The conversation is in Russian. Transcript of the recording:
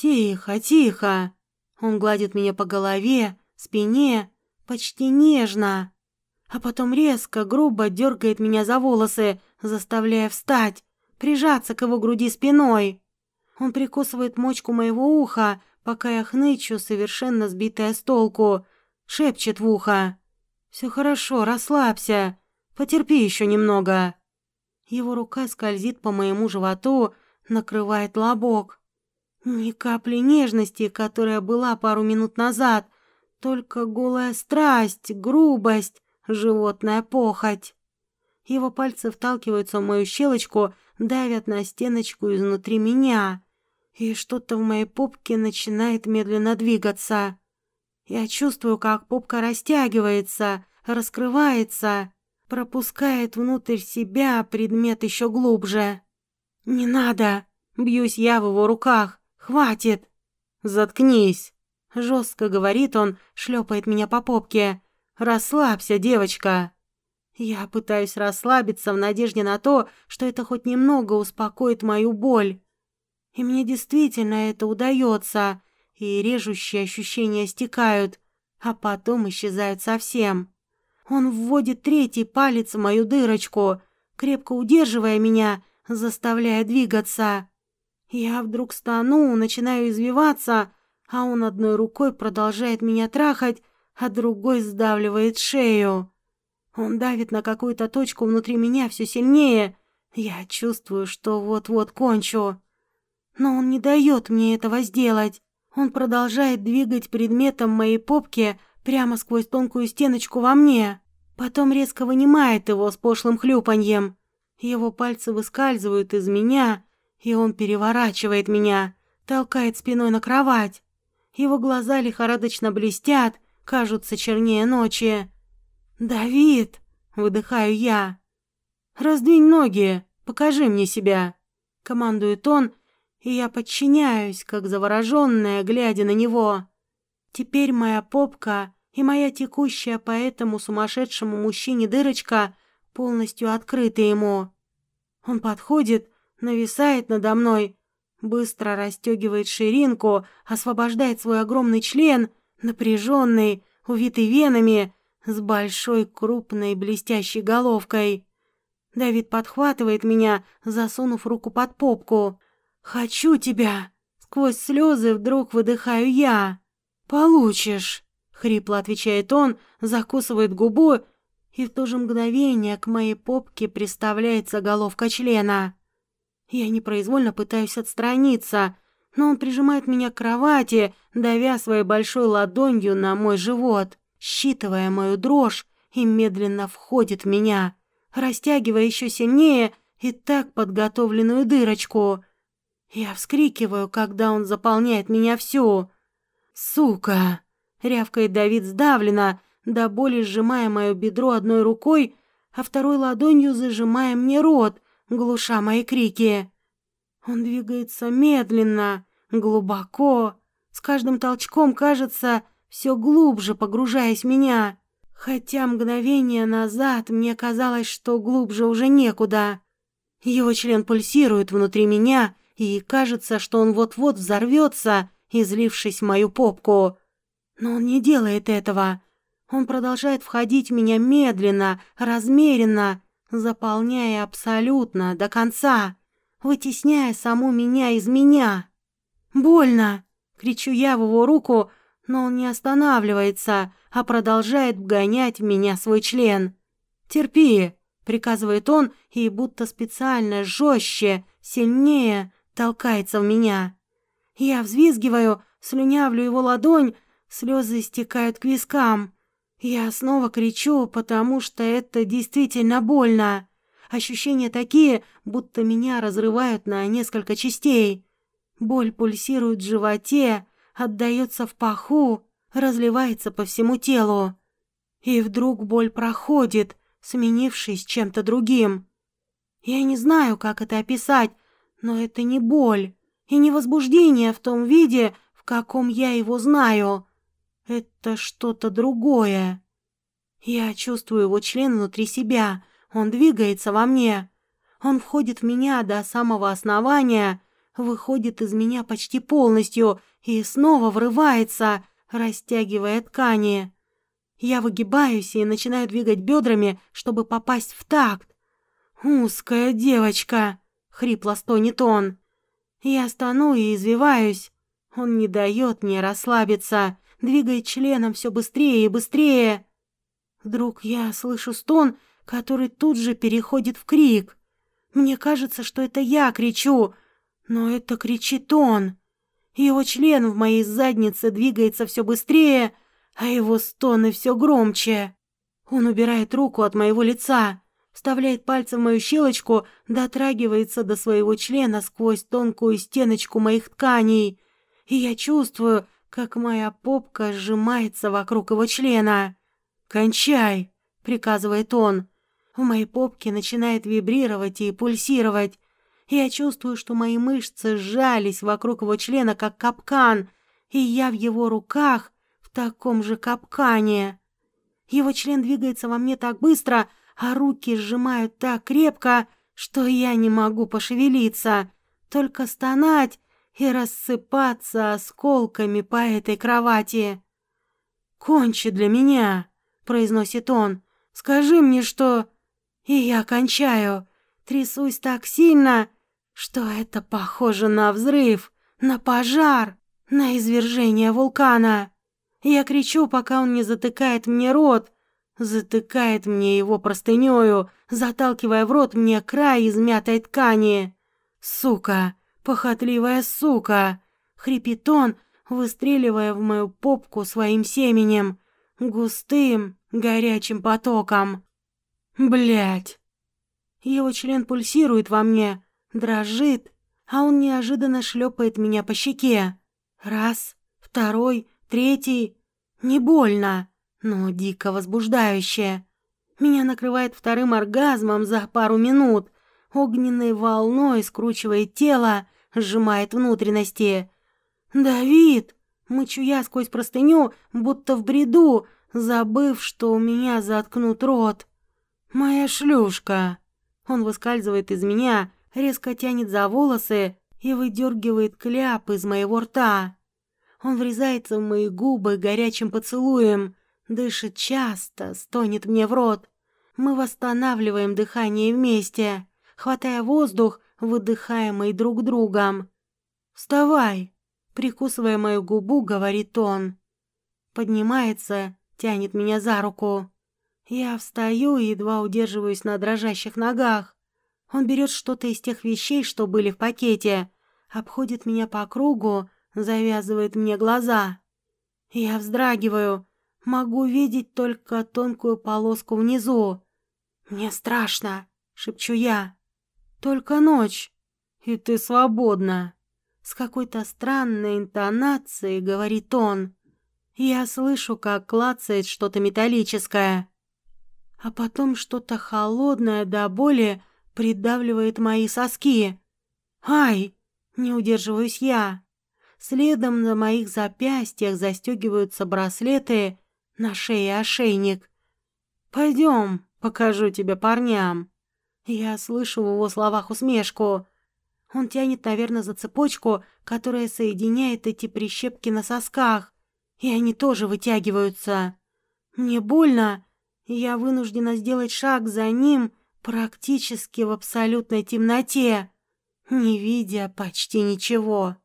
«Тихо, тихо!» Он гладит меня по голове, спине, почти нежно. А потом резко, грубо дергает меня за волосы, заставляя встать, прижаться к его груди спиной. Он прикусывает мочку моего уха, пока я хнычу, совершенно сбитая с толку, шепчет в ухо. «Все хорошо, расслабься, потерпи еще немного». Его рука скользит по моему животу, накрывает лобок. Ни капли нежности, которая была пару минут назад, только голая страсть, грубость, животная похоть. Его пальцы вталкиваются в мою щелочку, давят на стеночку изнутри меня, и что-то в моей попке начинает медленно двигаться. Я чувствую, как попка растягивается, раскрывается, пропускает внутрь себя предмет еще глубже. «Не надо!» — бьюсь я в его руках. «Хватит!» «Заткнись!» — жестко говорит он, шлепает меня по попке. «Расслабься, девочка!» Я пытаюсь расслабиться в надежде на то, что это хоть немного успокоит мою боль. И мне действительно это удается, и режущие ощущения стекают, а потом исчезают совсем. Он вводит третий палец в мою дырочку, крепко удерживая меня, заставляя двигаться. Я вдруг стану, начинаю извиваться, а он одной рукой продолжает меня трахать, а другой сдавливает шею. Он давит на какую-то точку внутри меня все сильнее. Я чувствую, что вот-вот кончу. Но он не дает мне этого сделать. Он продолжает двигать предметом моей попки прямо сквозь тонкую стеночку во мне. Потом резко вынимает его с пошлым хлюпаньем. Его пальцы выскальзывают из меня, и он переворачивает меня, толкает спиной на кровать. Его глаза лихорадочно блестят, кажутся чернее ночи. «Давид!» — выдыхаю я. «Раздвинь ноги, покажи мне себя!» — командует он, и я подчиняюсь, как завороженная, глядя на него. Теперь моя попка и моя текущая по этому сумасшедшему мужчине дырочка полностью открыты ему. Он подходит, нависает надо мной, быстро расстегивает ширинку, освобождает свой огромный член, напряженный, увитый венами, с большой крупной блестящей головкой. Давид подхватывает меня, засунув руку под попку. «Хочу тебя!» Сквозь слезы вдруг выдыхаю я. «Получишь!» — хрипло отвечает он, закусывает губу, и в то же мгновение к моей попке приставляется головка члена. Я непроизвольно пытаюсь отстраниться, но он прижимает меня к кровати, давя своей большой ладонью на мой живот считывая мою дрожь, и медленно входит в меня, растягивая еще сильнее и так подготовленную дырочку. Я вскрикиваю, когда он заполняет меня всю. «Сука!» — рявкает Давид сдавленно, до боли сжимая мое бедро одной рукой, а второй ладонью зажимая мне рот, глуша мои крики. Он двигается медленно, глубоко. С каждым толчком кажется, все глубже погружаясь в меня. Хотя мгновение назад мне казалось, что глубже уже некуда. Его член пульсирует внутри меня, и кажется, что он вот-вот взорвется, излившись в мою попку. Но он не делает этого. Он продолжает входить в меня медленно, размеренно, заполняя абсолютно до конца, вытесняя саму меня из меня. «Больно!» — кричу я в его руку, но он не останавливается, а продолжает гонять в меня свой член. «Терпи!» — приказывает он и будто специально жестче, сильнее толкается в меня. Я взвизгиваю, слюнявлю его ладонь, слезы стекают к вискам. Я снова кричу, потому что это действительно больно. Ощущения такие, будто меня разрывают на несколько частей. Боль пульсирует в животе, отдается в паху, разливается по всему телу. И вдруг боль проходит, сменившись чем-то другим. Я не знаю, как это описать, но это не боль и не возбуждение в том виде, в каком я его знаю. Это что-то другое. Я чувствую его член внутри себя, он двигается во мне. Он входит в меня до самого основания, выходит из меня почти полностью и снова врывается, растягивая ткани. Я выгибаюсь и начинаю двигать бедрами, чтобы попасть в такт. «Узкая девочка!» — хрипло стонет он. Я стану и извиваюсь. Он не дает мне расслабиться, двигает членом все быстрее и быстрее. Вдруг я слышу стон, который тут же переходит в крик. Мне кажется, что это я кричу, но это кричит он. Его член в моей заднице двигается все быстрее, а его стоны все громче. Он убирает руку от моего лица, вставляет пальцы в мою щелочку, дотрагивается до своего члена сквозь тонкую стеночку моих тканей, и я чувствую, как моя попка сжимается вокруг его члена. «Кончай!» — приказывает он. В моей попке начинает вибрировать и пульсировать. Я чувствую, что мои мышцы сжались вокруг его члена, как капкан, и я в его руках в таком же капкане. Его член двигается во мне так быстро, а руки сжимают так крепко, что я не могу пошевелиться, только стонать и рассыпаться осколками по этой кровати. «Кончи для меня», — произносит он. «Скажи мне, что...» И я кончаю, трясусь так сильно, что это похоже на взрыв, на пожар, на извержение вулкана. Я кричу, пока он не затыкает мне рот, затыкает мне его простынёю, заталкивая в рот мне край измятой ткани. «Сука! Похотливая сука!» — хрипит он, выстреливая в мою попку своим семенем, густым, горячим потоком. Блять. Его член пульсирует во мне, дрожит, а он неожиданно шлепает меня по щеке. Раз, второй, третий. Не больно, но дико возбуждающе. Меня накрывает вторым оргазмом за пару минут. Огненной волной скручивает тело, сжимает внутренности. «Давид!» — мычу я сквозь простыню, будто в бреду, забыв, что у меня заткнут рот. «Моя шлюшка!» Он выскальзывает из меня, резко тянет за волосы и выдергивает кляп из моего рта. Он врезается в мои губы горячим поцелуем, дышит часто, стонет мне в рот. Мы восстанавливаем дыхание вместе, хватая воздух, выдыхаемый друг другом. «Вставай!» — прикусывая мою губу, говорит он. Поднимается, тянет меня за руку. Я встаю и едва удерживаюсь на дрожащих ногах. Он берет что-то из тех вещей, что были в пакете, обходит меня по кругу, завязывает мне глаза. Я вздрагиваю, могу видеть только тонкую полоску внизу. «Мне страшно», — шепчу я. «Только ночь, и ты свободна». С какой-то странной интонацией говорит он. Я слышу, как клацает что-то металлическое. А потом что-то холодное до боли придавливает мои соски. «Ай!» — не удерживаюсь я. Следом на моих запястьях застегиваются браслеты, на шее ошейник. «Пойдем, покажу тебе парням». Я слышу в его словах усмешку. Он тянет, наверное, за цепочку, которая соединяет эти прищепки на сосках, и они тоже вытягиваются. Мне больно, я вынуждена сделать шаг за ним, практически в абсолютной темноте, не видя почти ничего.